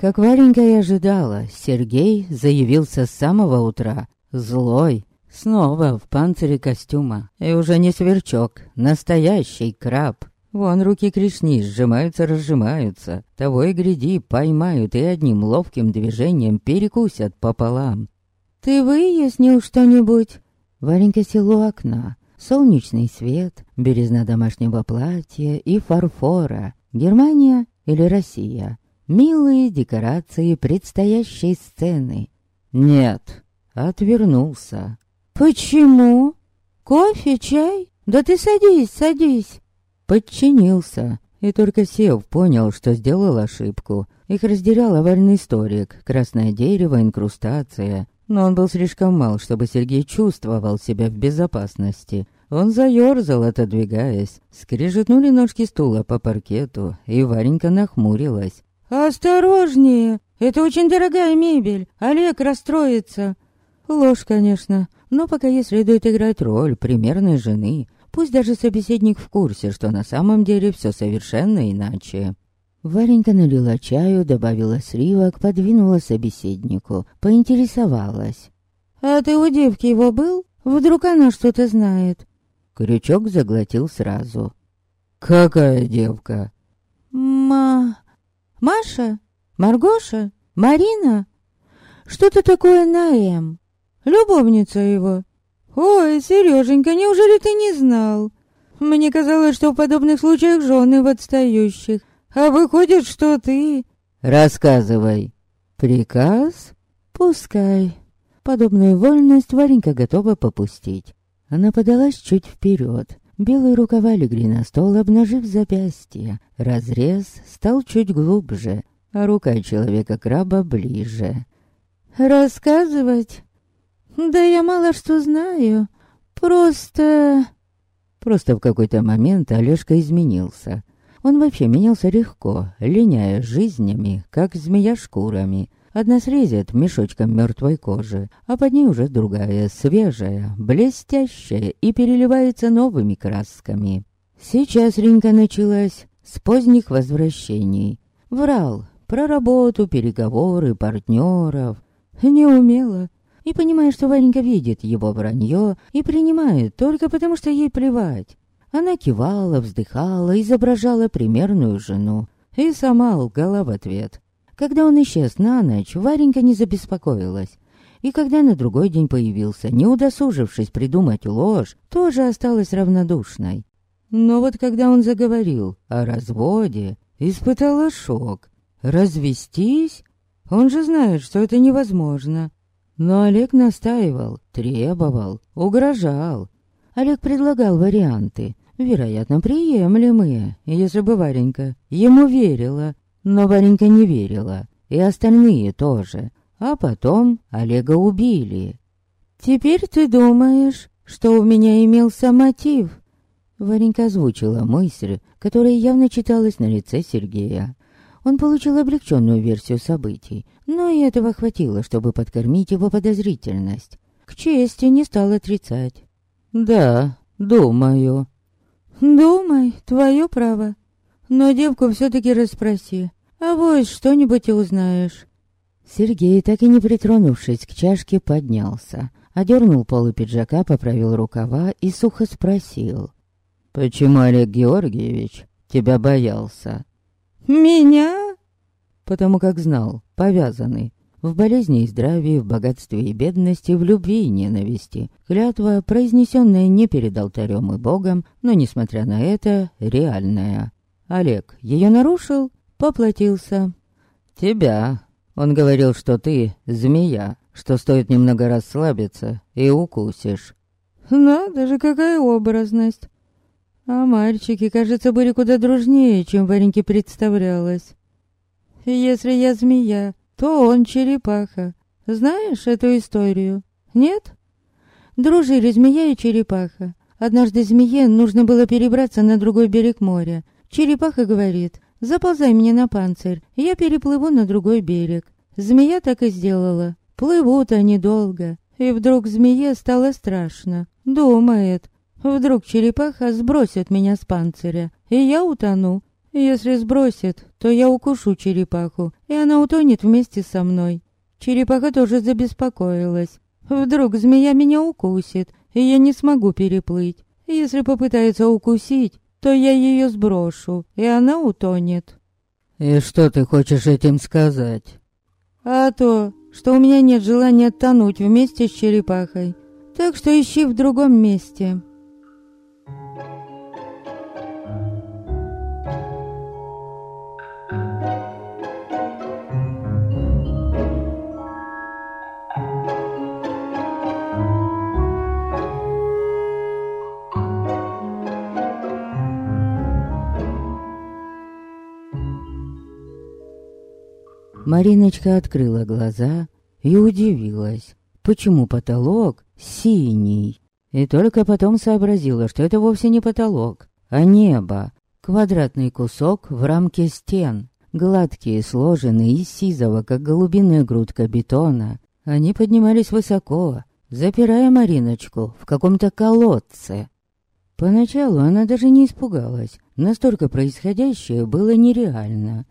Как Варенька и ожидала, Сергей заявился с самого утра, злой, снова в панцире костюма, и уже не сверчок, настоящий краб. Вон руки Кришни сжимаются-разжимаются, того и гряди поймают и одним ловким движением перекусят пополам. «Ты выяснил что-нибудь?» Варенька села у окна. Солнечный свет, березна домашнего платья и фарфора. Германия или Россия? Милые декорации предстоящей сцены. Нет, отвернулся. «Почему? Кофе, чай? Да ты садись, садись!» Подчинился, и только сев понял, что сделал ошибку. Их разделял аварийный столик, красное дерево, инкрустация. Но он был слишком мал, чтобы Сергей чувствовал себя в безопасности. Он заёрзал, отодвигаясь. Скрежетнули ножки стула по паркету, и Варенька нахмурилась. «Осторожнее! Это очень дорогая мебель! Олег расстроится!» Ложь, конечно, но пока ей следует играть роль примерной жены. Пусть даже собеседник в курсе, что на самом деле все совершенно иначе. Варенька налила чаю, добавила сливок, подвинула собеседнику, поинтересовалась. «А ты у девки его был? Вдруг она что-то знает?» Крючок заглотил сразу. «Какая девка?» «Ма... Маша? Маргоша? Марина? Что-то такое на М. Любовница его. Ой, Сереженька, неужели ты не знал? Мне казалось, что в подобных случаях жены в отстающих. А выходит, что ты... Рассказывай. Приказ? Пускай. Подобную вольность Варенька готова попустить. Она подалась чуть вперед. Белые рукава легли на стол, обнажив запястье. Разрез стал чуть глубже, а рука человека-краба ближе. «Рассказывать? Да я мало что знаю. Просто...» Просто в какой-то момент Олежка изменился. Он вообще менялся легко, линяя жизнями, как змея шкурами. Одна срезет мешочком мертвой кожи, а под ней уже другая, свежая, блестящая и переливается новыми красками. Сейчас ринка началась с поздних возвращений. Врал про работу, переговоры, партнеров. Не умела. И понимая, что Варенька видит его вранье и принимает только потому, что ей плевать. Она кивала, вздыхала, изображала примерную жену. И сама лгала в ответ. Когда он исчез на ночь, Варенька не забеспокоилась. И когда на другой день появился, не удосужившись придумать ложь, тоже осталась равнодушной. Но вот когда он заговорил о разводе, испытала шок. Развестись? Он же знает, что это невозможно. Но Олег настаивал, требовал, угрожал. Олег предлагал варианты, вероятно, приемлемые, если бы Варенька ему верила. Но Варенька не верила, и остальные тоже. А потом Олега убили. «Теперь ты думаешь, что у меня имелся мотив?» Варенька озвучила мысль, которая явно читалась на лице Сергея. Он получил облегченную версию событий, но и этого хватило, чтобы подкормить его подозрительность. К чести не стал отрицать. «Да, думаю». «Думай, твое право. Но девку все-таки расспроси. А вот что-нибудь и узнаешь. Сергей, так и не притронувшись к чашке, поднялся. Одернул полы пиджака, поправил рукава и сухо спросил. «Почему Олег Георгиевич тебя боялся?» «Меня?» Потому как знал, повязанный. В болезни и здравии, в богатстве и бедности, в любви и ненависти. Клятва, произнесенная не перед алтарем и Богом, но, несмотря на это, реальная. Олег ее нарушил, поплатился. Тебя. Он говорил, что ты змея, что стоит немного расслабиться и укусишь. Надо же, какая образность. А мальчики, кажется, были куда дружнее, чем Вареньке представлялось. Если я змея, то он черепаха. Знаешь эту историю? Нет? Дружили змея и черепаха. Однажды змее нужно было перебраться на другой берег моря. Черепаха говорит, заползай мне на панцирь, я переплыву на другой берег. Змея так и сделала. Плывут они долго. И вдруг змее стало страшно. Думает, вдруг черепаха сбросит меня с панциря, и я утону. Если сбросит, то я укушу черепаху, и она утонет вместе со мной. Черепаха тоже забеспокоилась. Вдруг змея меня укусит, и я не смогу переплыть. Если попытается укусить, то я ее сброшу, и она утонет. И что ты хочешь этим сказать? А то, что у меня нет желания тонуть вместе с черепахой. Так что ищи в другом месте. Мариночка открыла глаза и удивилась, почему потолок синий. И только потом сообразила, что это вовсе не потолок, а небо. Квадратный кусок в рамке стен, гладкие, сложенные из сизого, как голубиная грудка бетона. Они поднимались высоко, запирая Мариночку в каком-то колодце. Поначалу она даже не испугалась, настолько происходящее было нереально.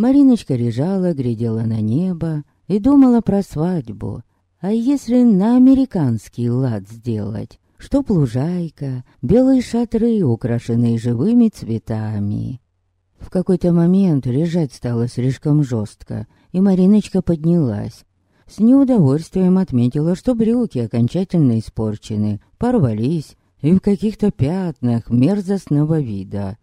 Мариночка лежала, глядела на небо и думала про свадьбу. А если на американский лад сделать? Чтоб лужайка, белые шатры, украшенные живыми цветами. В какой-то момент лежать стало слишком жестко, и Мариночка поднялась. С неудовольствием отметила, что брюки окончательно испорчены, порвались и в каких-то пятнах мерзостного вида.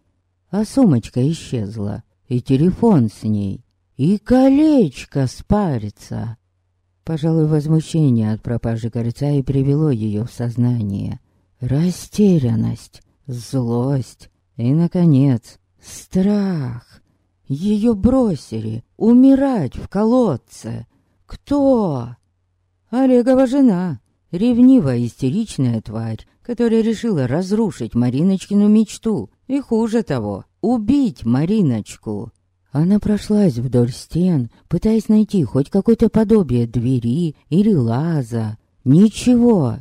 А сумочка исчезла и телефон с ней, и колечко спарится. Пожалуй, возмущение от пропажи кольца и привело ее в сознание. Растерянность, злость и, наконец, страх. Ее бросили умирать в колодце. Кто? Олегова жена, ревнивая истеричная тварь, которая решила разрушить Мариночкину мечту. И хуже того, убить Мариночку. Она прошлась вдоль стен, пытаясь найти хоть какое-то подобие двери или лаза. Ничего.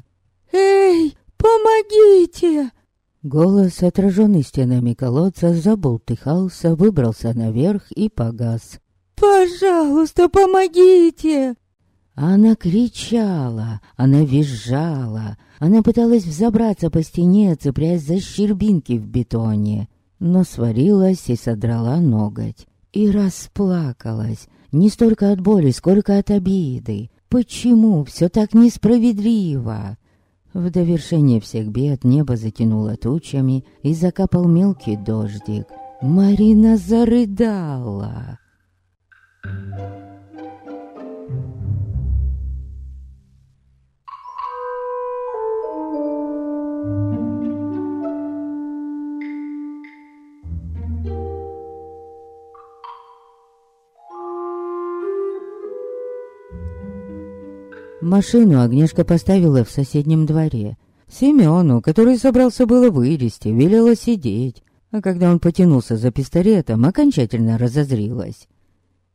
«Эй, помогите!» Голос, отраженный стенами колодца, забултыхался, выбрался наверх и погас. «Пожалуйста, помогите!» Она кричала, она визжала, она пыталась взобраться по стене, цепляясь за щербинки в бетоне но сварилась и содрала ноготь. И расплакалась, не столько от боли, сколько от обиды. Почему все так несправедливо? В довершение всех бед небо затянуло тучами и закапал мелкий дождик. Марина зарыдала. Thank you. Машину Агнешка поставила в соседнем дворе. Семену, который собрался было вылезти, велела сидеть. А когда он потянулся за пистолетом, окончательно разозрилась.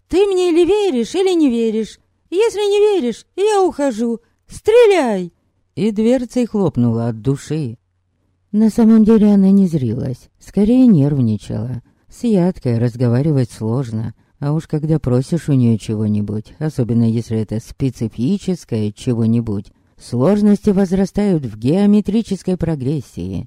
«Ты мне или веришь, или не веришь? Если не веришь, я ухожу. Стреляй!» И дверцей хлопнула от души. На самом деле она не зрилась, скорее нервничала. С ядкой разговаривать сложно, а уж когда просишь у нее чего-нибудь, особенно если это специфическое чего-нибудь, сложности возрастают в геометрической прогрессии.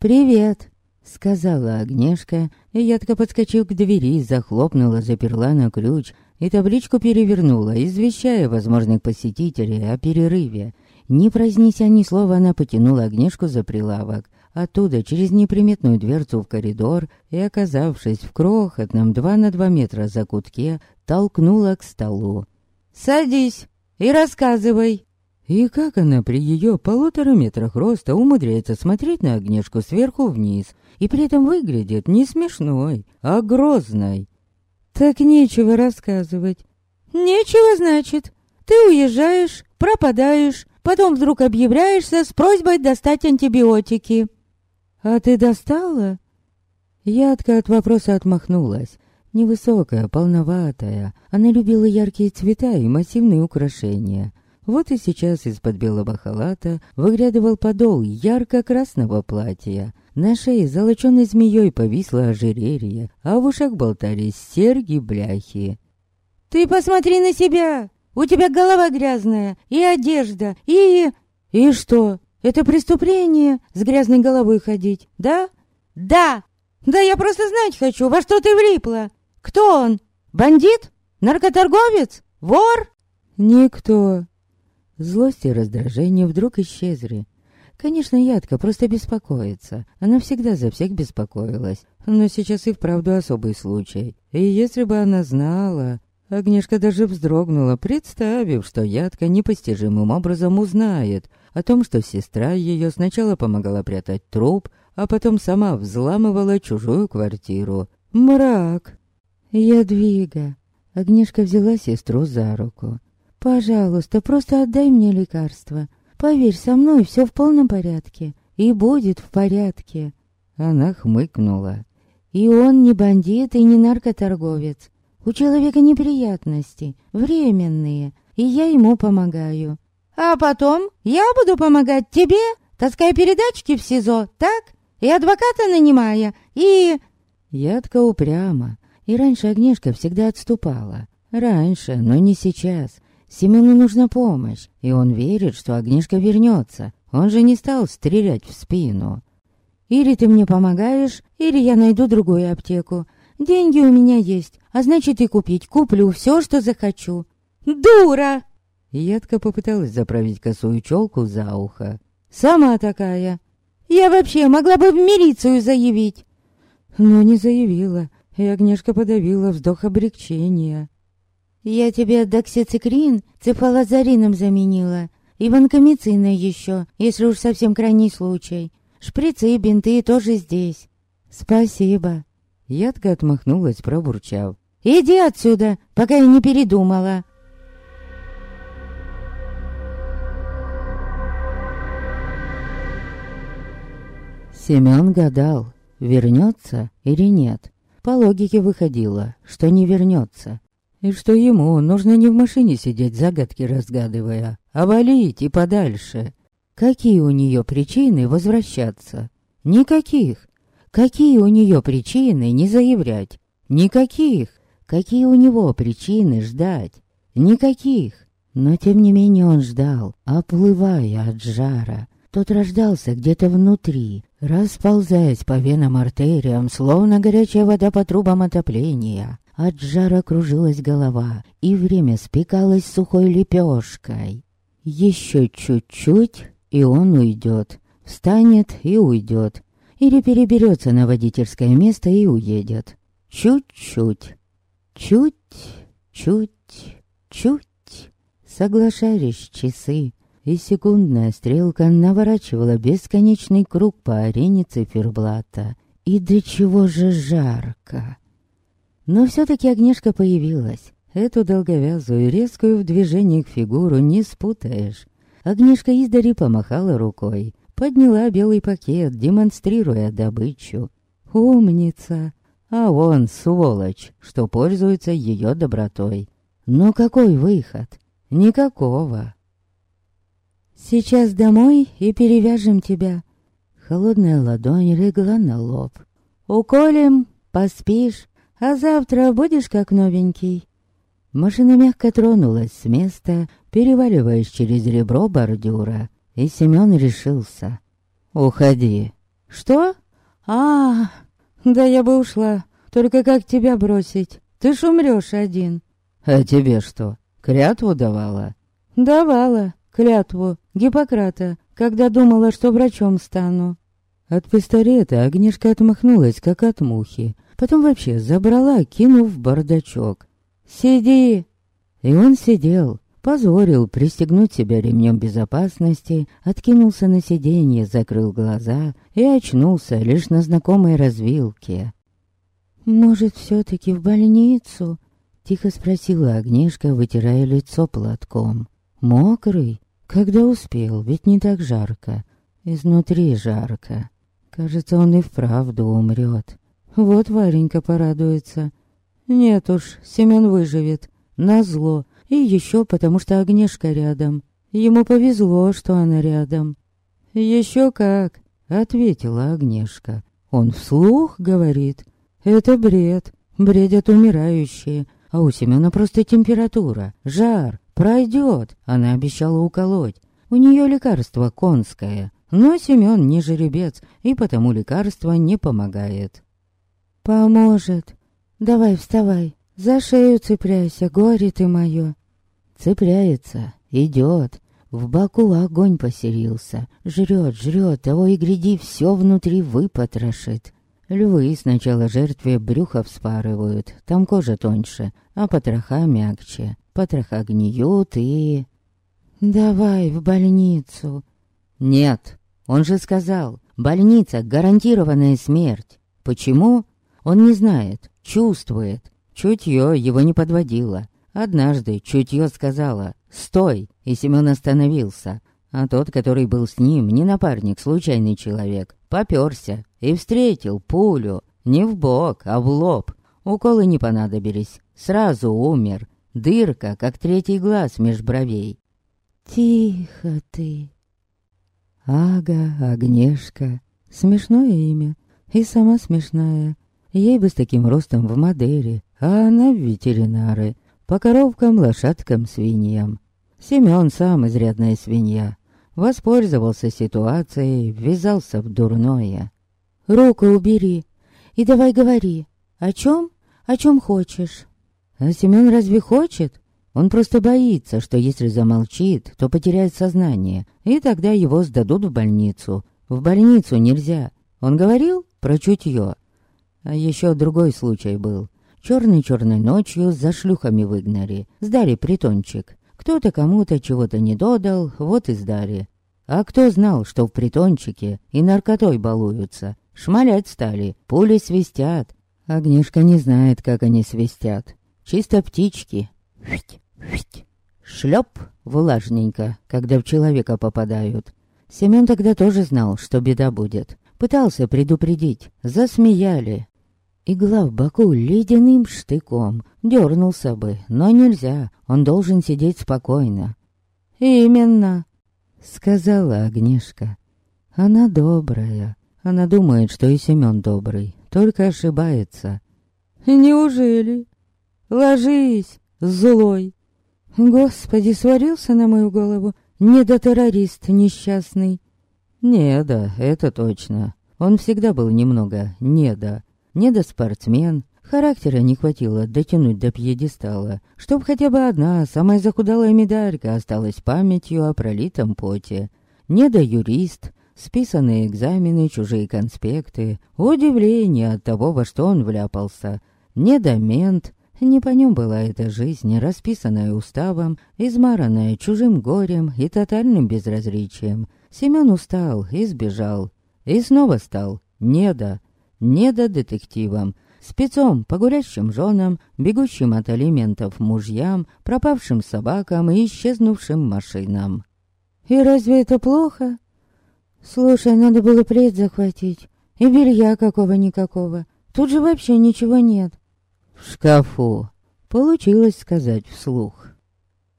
«Привет!» — сказала Агнешка, и ядко подскочив к двери, захлопнула, заперла на ключ и табличку перевернула, извещая возможных посетителей о перерыве. Не произнеся ни слова, она потянула Агнешку за прилавок, Оттуда, через неприметную дверцу в коридор и, оказавшись в крохотном два на два метра закутке, толкнула к столу. «Садись и рассказывай!» И как она при ее полутора метрах роста умудряется смотреть на огнешку сверху вниз, и при этом выглядит не смешной, а грозной. «Так нечего рассказывать». «Нечего, значит. Ты уезжаешь, пропадаешь, потом вдруг объявляешься с просьбой достать антибиотики». «А ты достала?» Ядка от вопроса отмахнулась. Невысокая, полноватая, она любила яркие цвета и массивные украшения. Вот и сейчас из-под белого халата выглядывал подол ярко-красного платья. На шее золоченой змеей повисло ожерелье, а в ушах болтались серьги-бляхи. «Ты посмотри на себя! У тебя голова грязная, и одежда, и...» «И что? Это преступление с грязной головой ходить, да?» «Да! Да я просто знать хочу, во что ты влипла! Кто он? Бандит? Наркоторговец? Вор?» «Никто». Злость и раздражение вдруг исчезли. Конечно, Ядка просто беспокоится. Она всегда за всех беспокоилась. Но сейчас и вправду особый случай. И если бы она знала... Агнешка даже вздрогнула, представив, что Ядка непостижимым образом узнает о том, что сестра ее сначала помогала прятать труп, а потом сама взламывала чужую квартиру. Мрак. Ядвига. Агнешка взяла сестру за руку. «Пожалуйста, просто отдай мне лекарство. Поверь, со мной все в полном порядке. И будет в порядке». Она хмыкнула. «И он не бандит и не наркоторговец. У человека неприятности, временные, и я ему помогаю. А потом я буду помогать тебе, таская передачки в СИЗО, так? И адвоката нанимая, и...» Ядка упряма, и раньше Агнешка всегда отступала. Раньше, но не сейчас. Семену нужна помощь, и он верит, что Огнишка вернется. Он же не стал стрелять в спину. Или ты мне помогаешь, или я найду другую аптеку. Деньги у меня есть, а значит и купить куплю все, что захочу. Дура! Ядка попыталась заправить косую челку за ухо. Сама такая. Я вообще могла бы в милицию заявить. Но не заявила, и Агнешка подавила вздох облегчения. Я тебе доксицикрин цефалозарином заменила. И ванкомицина еще, если уж совсем крайний случай. Шприцы и бинты тоже здесь. Спасибо. Ядка отмахнулась, пробурчав. Иди отсюда, пока я не передумала. Семен гадал, вернется или нет. По логике выходило, что не вернется. И что ему нужно не в машине сидеть, загадки разгадывая, а валить и подальше. Какие у нее причины возвращаться? Никаких. Какие у нее причины не заявлять? Никаких. Какие у него причины ждать? Никаких. Но тем не менее он ждал, оплывая от жара. Тот рождался где-то внутри, расползаясь по венам артериям, словно горячая вода по трубам отопления. От жара кружилась голова, и время спекалось сухой лепешкой. Еще чуть-чуть, и он уйдет. Встанет и уйдет. Или переберется на водительское место и уедет. Чуть-чуть. Чуть, чуть, чуть. Соглашались часы, и секундная стрелка наворачивала бесконечный круг по арене циферблата. И до чего же жарко! Но все-таки огнешка появилась. Эту долговязую, резкую в движениях фигуру не спутаешь. Огнешка издали помахала рукой, подняла белый пакет, демонстрируя добычу. Умница! А он, сволочь, что пользуется ее добротой. Но какой выход? Никакого. Сейчас домой и перевяжем тебя. Холодная ладонь легла на лоб. Уколем, поспишь, а завтра будешь как новенький». Машина мягко тронулась с места, переваливаясь через ребро бордюра, и Семен решился. «Уходи». «Что? а, да я бы ушла. Только как тебя бросить? Ты ж умрёшь один». «А тебе что, клятву давала?» «Давала клятву Гиппократа, когда думала, что врачом стану». От пистолета Агнешка отмахнулась, как от мухи, Потом вообще забрала, кинув в бардачок. «Сиди!» И он сидел, позорил пристегнуть себя ремнем безопасности, откинулся на сиденье, закрыл глаза и очнулся лишь на знакомой развилке. «Может, все-таки в больницу?» — тихо спросила Агнешка, вытирая лицо платком. «Мокрый? Когда успел, ведь не так жарко. Изнутри жарко. Кажется, он и вправду умрет. Вот Варенька порадуется. Нет уж, Семен выживет. Назло. И еще потому, что Агнешка рядом. Ему повезло, что она рядом. Еще как. ответила Агнешка. Он вслух говорит. Это бред, бредят умирающие. А у Семена просто температура, жар, пройдет. Она обещала уколоть. У нее лекарство конское. Но Семен не жеребец, и потому лекарство не помогает. «Поможет. Давай вставай. За шею цепляйся, горе ты мое». Цепляется, идет. В боку огонь поселился. Жрет, жрет, того и гряди, все внутри выпотрошит. Львы сначала жертве брюхо вспарывают, там кожа тоньше, а потроха мягче. Потроха гниют и... «Давай в больницу». «Нет, он же сказал, больница — гарантированная смерть. Почему? Он не знает, чувствует. Чутье его не подводило. Однажды чутье сказала «Стой!» и Семен остановился. А тот, который был с ним, не напарник, случайный человек, попёрся и встретил пулю. Не в бок, а в лоб. Уколы не понадобились. Сразу умер. Дырка, как третий глаз меж бровей. «Тихо ты!» Ага, Агнешка. Смешное имя. И сама смешная. Ей бы с таким ростом в Мадере, а она в ветеринары. По коровкам, лошадкам, свиньям. Семён сам изрядная свинья. Воспользовался ситуацией, ввязался в дурное. «Руку убери и давай говори. О чем? О чем хочешь?» «А Семён разве хочет? Он просто боится, что если замолчит, то потеряет сознание, и тогда его сдадут в больницу. В больницу нельзя. Он говорил про чутье. А еще другой случай был. Черной-черной ночью за шлюхами выгнали. Сдали притончик. Кто-то кому-то чего-то не додал, вот и сдали. А кто знал, что в притончике и наркотой балуются? Шмалять стали, пули свистят. Огнишка не знает, как они свистят. Чисто птички. Шлеп влажненько, когда в человека попадают. Семен тогда тоже знал, что беда будет. Пытался предупредить. Засмеяли. Игла в боку ледяным штыком. Дернулся бы, но нельзя. Он должен сидеть спокойно. «Именно», — сказала Агнешка. «Она добрая. Она думает, что и Семен добрый, только ошибается». «Неужели? Ложись, злой!» «Господи, сварился на мою голову недотеррорист несчастный!» «Не да, это точно. Он всегда был немного недо не до спортсмен. Характера не хватило дотянуть до пьедестала, чтоб хотя бы одна, самая захудалая медалька осталась памятью о пролитом поте. Не до юрист, списанные экзамены, чужие конспекты, удивление от того, во что он вляпался. Не до мент, не по нем была эта жизнь, расписанная уставом, измаранная чужим горем и тотальным безразличием. Семен устал и сбежал. И снова стал недо недодетективом, спецом по гулящим женам, бегущим от алиментов мужьям, пропавшим собакам и исчезнувшим машинам. «И разве это плохо?» «Слушай, надо было плед захватить, и белья какого-никакого. Тут же вообще ничего нет». «В шкафу», — получилось сказать вслух.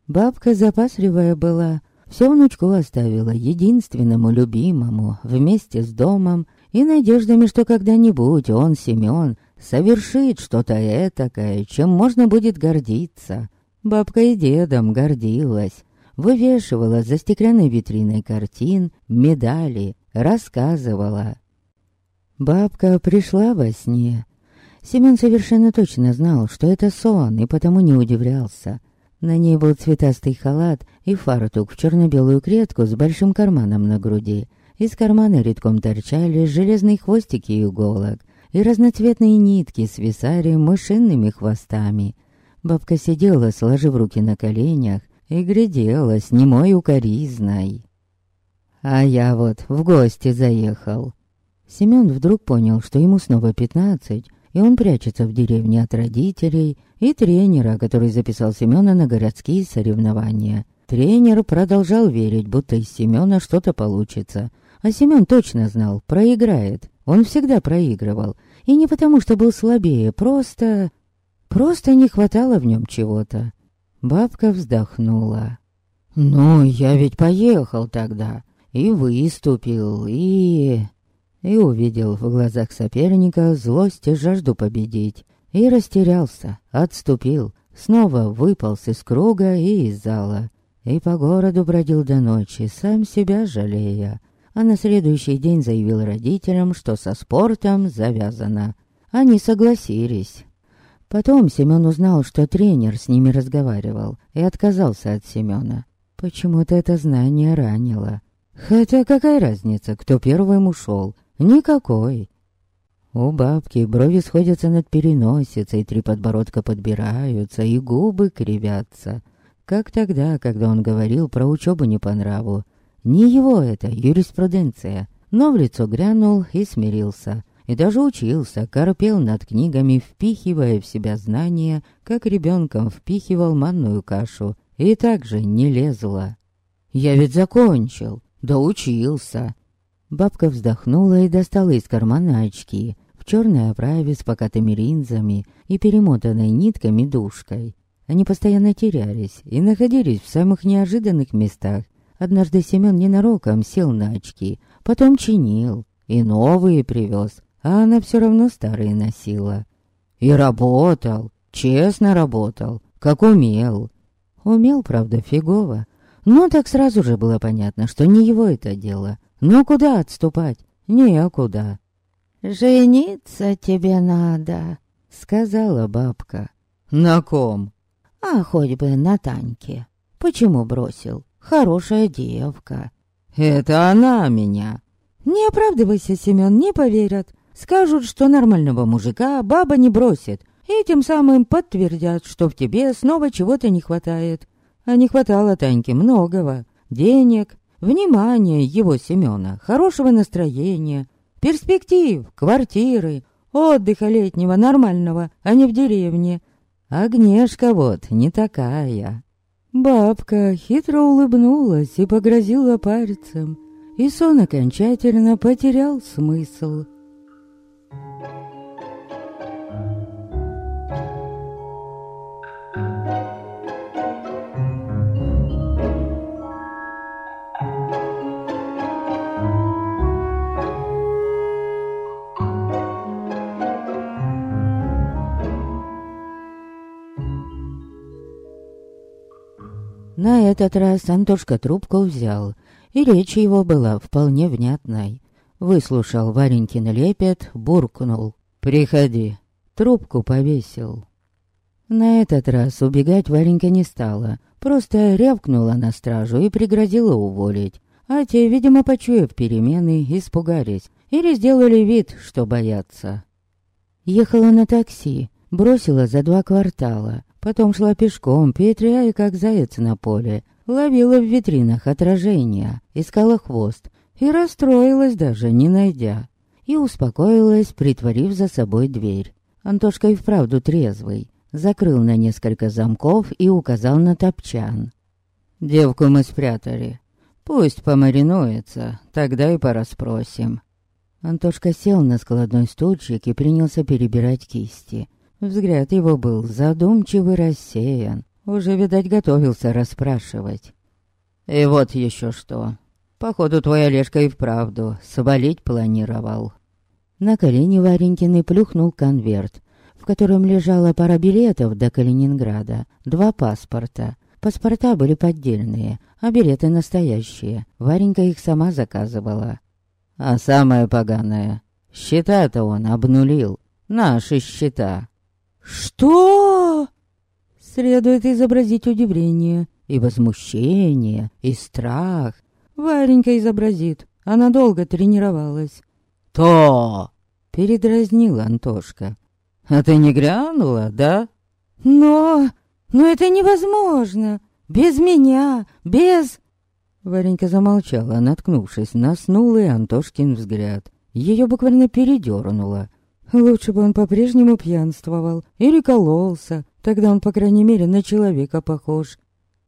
Бабка запасливая была, все внучку оставила единственному любимому вместе с домом и надеждами, что когда-нибудь он, Семен, совершит что-то этакое, чем можно будет гордиться. Бабка и дедом гордилась, вывешивала за стеклянной витриной картин, медали, рассказывала. Бабка пришла во сне. Семен совершенно точно знал, что это сон, и потому не удивлялся. На ней был цветастый халат и фартук в черно-белую клетку с большим карманом на груди — из кармана редком торчали железные хвостики иголок, и разноцветные нитки свисали мышиными хвостами. Бабка сидела, сложив руки на коленях, и глядела с немой укоризной. А я вот в гости заехал. Семён вдруг понял, что ему снова пятнадцать, и он прячется в деревне от родителей и тренера, который записал Семёна на городские соревнования. Тренер продолжал верить, будто из Семёна что-то получится, а Семен точно знал, проиграет. Он всегда проигрывал. И не потому, что был слабее, просто... Просто не хватало в нем чего-то. Бабка вздохнула. «Ну, я ведь поехал тогда. И выступил, и...» И увидел в глазах соперника злость и жажду победить. И растерялся, отступил, снова выполз из круга и из зала. И по городу бродил до ночи, сам себя жалея. А на следующий день заявил родителям, что со спортом завязано. Они согласились. Потом Семен узнал, что тренер с ними разговаривал, и отказался от Семена. Почему-то это знание ранило. Хотя какая разница, кто первым ушел? Никакой. У бабки брови сходятся над переносицей, три подбородка подбираются, и губы кривятся. Как тогда, когда он говорил про учебу не по нраву. Не его это, юриспруденция. Но в лицо грянул и смирился. И даже учился, корпел над книгами, впихивая в себя знания, как ребенком впихивал манную кашу. И также не лезла. «Я ведь закончил, да учился. Бабка вздохнула и достала из кармана очки в черной оправе с покатыми линзами и перемотанной нитками душкой. Они постоянно терялись и находились в самых неожиданных местах. Однажды Семен ненароком сел на очки, потом чинил и новые привез, а она все равно старые носила. И работал, честно работал, как умел. Умел, правда, фигово. Но так сразу же было понятно, что не его это дело — но куда отступать? Некуда. «Жениться тебе надо», — сказала бабка. «На ком?» «А хоть бы на Таньке. Почему бросил? Хорошая девка». «Это она меня». «Не оправдывайся, Семен, не поверят. Скажут, что нормального мужика баба не бросит, и тем самым подтвердят, что в тебе снова чего-то не хватает. А не хватало Таньке многого. Денег, внимания его Семена, хорошего настроения, перспектив, квартиры, отдыха летнего нормального, а не в деревне. Агнешка вот не такая. Бабка хитро улыбнулась и погрозила пальцем, и сон окончательно потерял смысл. Этот раз Антошка трубку взял, и речь его была вполне внятной. Выслушал Варенькин лепет, буркнул. «Приходи». Трубку повесил. На этот раз убегать Варенька не стала, просто рявкнула на стражу и пригрозила уволить. А те, видимо, почуяв перемены, испугались или сделали вид, что боятся. Ехала на такси, бросила за два квартала, Потом шла пешком, петляя, как заяц на поле. Ловила в витринах отражения, искала хвост. И расстроилась даже, не найдя. И успокоилась, притворив за собой дверь. Антошка и вправду трезвый. Закрыл на несколько замков и указал на топчан. «Девку мы спрятали. Пусть помаринуется, тогда и порасспросим». Антошка сел на складной стульчик и принялся перебирать кисти. Взгляд его был задумчивый рассеян. Уже, видать, готовился расспрашивать. «И вот еще что. Походу, твой Олежка и вправду свалить планировал». На колени Варенькины плюхнул конверт, в котором лежала пара билетов до Калининграда, два паспорта. Паспорта были поддельные, а билеты настоящие. Варенька их сама заказывала. А самое поганое, счета-то он обнулил. Наши счета. «Что?» Следует изобразить удивление, и возмущение, и страх. Варенька изобразит, она долго тренировалась. «То!» — передразнил Антошка. «А ты не грянула, да?» «Но... но это невозможно! Без меня, без...» Варенька замолчала, наткнувшись на снулый Антошкин взгляд. Ее буквально передернуло. Лучше бы он по-прежнему пьянствовал или кололся. Тогда он, по крайней мере, на человека похож.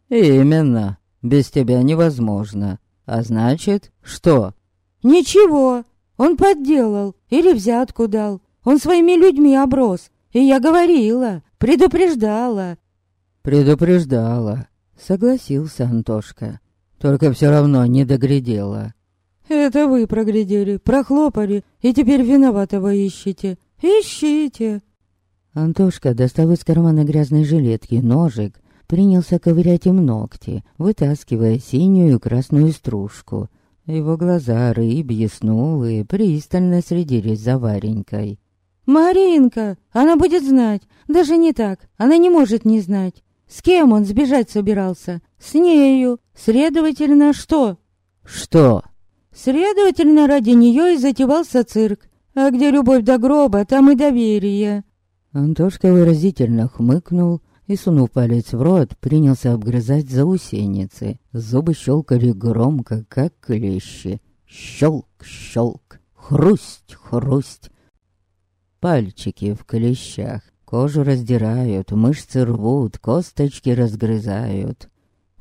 Именно. Без тебя невозможно. А значит, что? Ничего. Он подделал или взятку дал. Он своими людьми оброс. И я говорила, предупреждала. Предупреждала. Согласился Антошка. Только все равно не доглядела. Это вы проглядели, прохлопали, и теперь виноватого ищете. Ищите!» Антошка, достав из кармана грязной жилетки ножик, принялся ковырять им ногти, вытаскивая синюю и красную стружку. Его глаза рыбьи снулые, пристально следились за Варенькой. «Маринка! Она будет знать! Даже не так! Она не может не знать! С кем он сбежать собирался? С нею! Следовательно, что?» «Что?» «Следовательно, ради нее и затевался цирк. А где любовь до гроба, там и доверие». Антошка выразительно хмыкнул и, сунув палец в рот, принялся обгрызать заусеницы. Зубы щелкали громко, как клещи. Щелк, щелк, хрусть, хрусть. Пальчики в клещах, кожу раздирают, мышцы рвут, косточки разгрызают.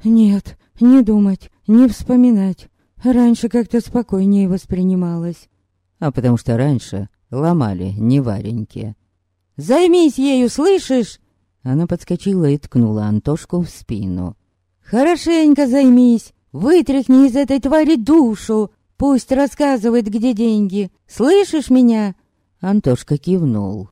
«Нет, не думать, не вспоминать. Раньше как-то спокойнее воспринималось». А потому что раньше ломали не вареньки. «Займись ею, слышишь?» Она подскочила и ткнула Антошку в спину. «Хорошенько займись! Вытряхни из этой твари душу! Пусть рассказывает, где деньги! Слышишь меня?» Антошка кивнул.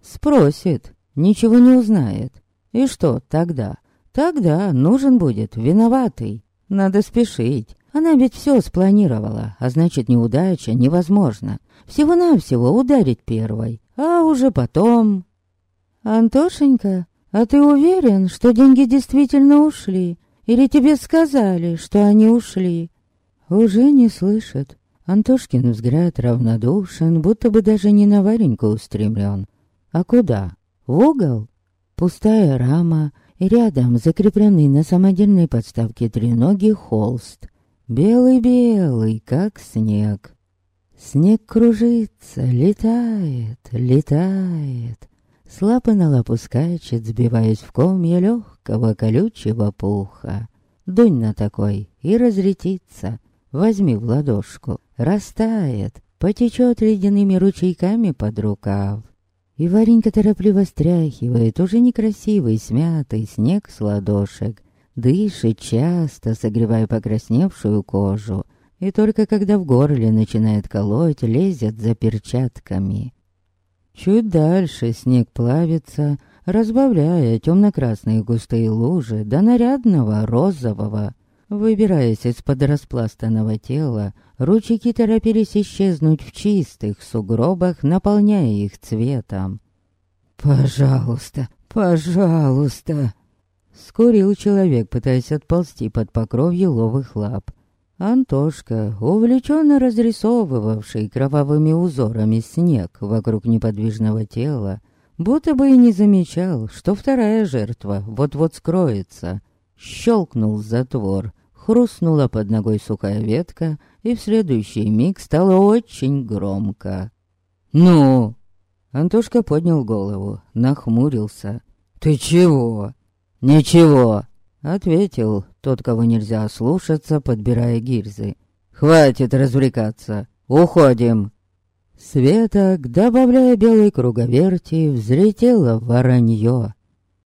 «Спросит, ничего не узнает. И что тогда? Тогда нужен будет виноватый. Надо спешить. Она ведь все спланировала, а значит, неудача невозможна. Всего-навсего ударить первой, а уже потом... «Антошенька, а ты уверен, что деньги действительно ушли? Или тебе сказали, что они ушли?» Уже не слышит. Антошкин взгляд равнодушен, будто бы даже не на Вареньку устремлен. А куда? В угол? Пустая рама, рядом закрепленный на самодельной подставке треногий холст. Белый-белый, как снег. Снег кружится, летает, летает. С лапы на лапу скачет, сбиваясь в комья легкого колючего пуха. Дунь на такой и разлетится. Возьми в ладошку, растает, потечет ледяными ручейками под рукав. И Варенька торопливо стряхивает уже некрасивый смятый снег с ладошек, дышит часто, согревая покрасневшую кожу, и только когда в горле начинает колоть, лезет за перчатками. Чуть дальше снег плавится, разбавляя темно-красные густые лужи до нарядного розового. Выбираясь из-под распластанного тела, ручейки торопились исчезнуть в чистых сугробах, наполняя их цветом. «Пожалуйста, пожалуйста!» Скурил человек, пытаясь отползти под покров еловых лап. Антошка, увлеченно разрисовывавший кровавыми узорами снег вокруг неподвижного тела, будто бы и не замечал, что вторая жертва вот-вот скроется. Щелкнул затвор, хрустнула под ногой сухая ветка, и в следующий миг стало очень громко. «Ну?» Антошка поднял голову, нахмурился. «Ты чего?» «Ничего», — ответил тот, кого нельзя слушаться, подбирая гильзы. «Хватит развлекаться, уходим!» Светок, добавляя белой круговерти, взлетело воронье.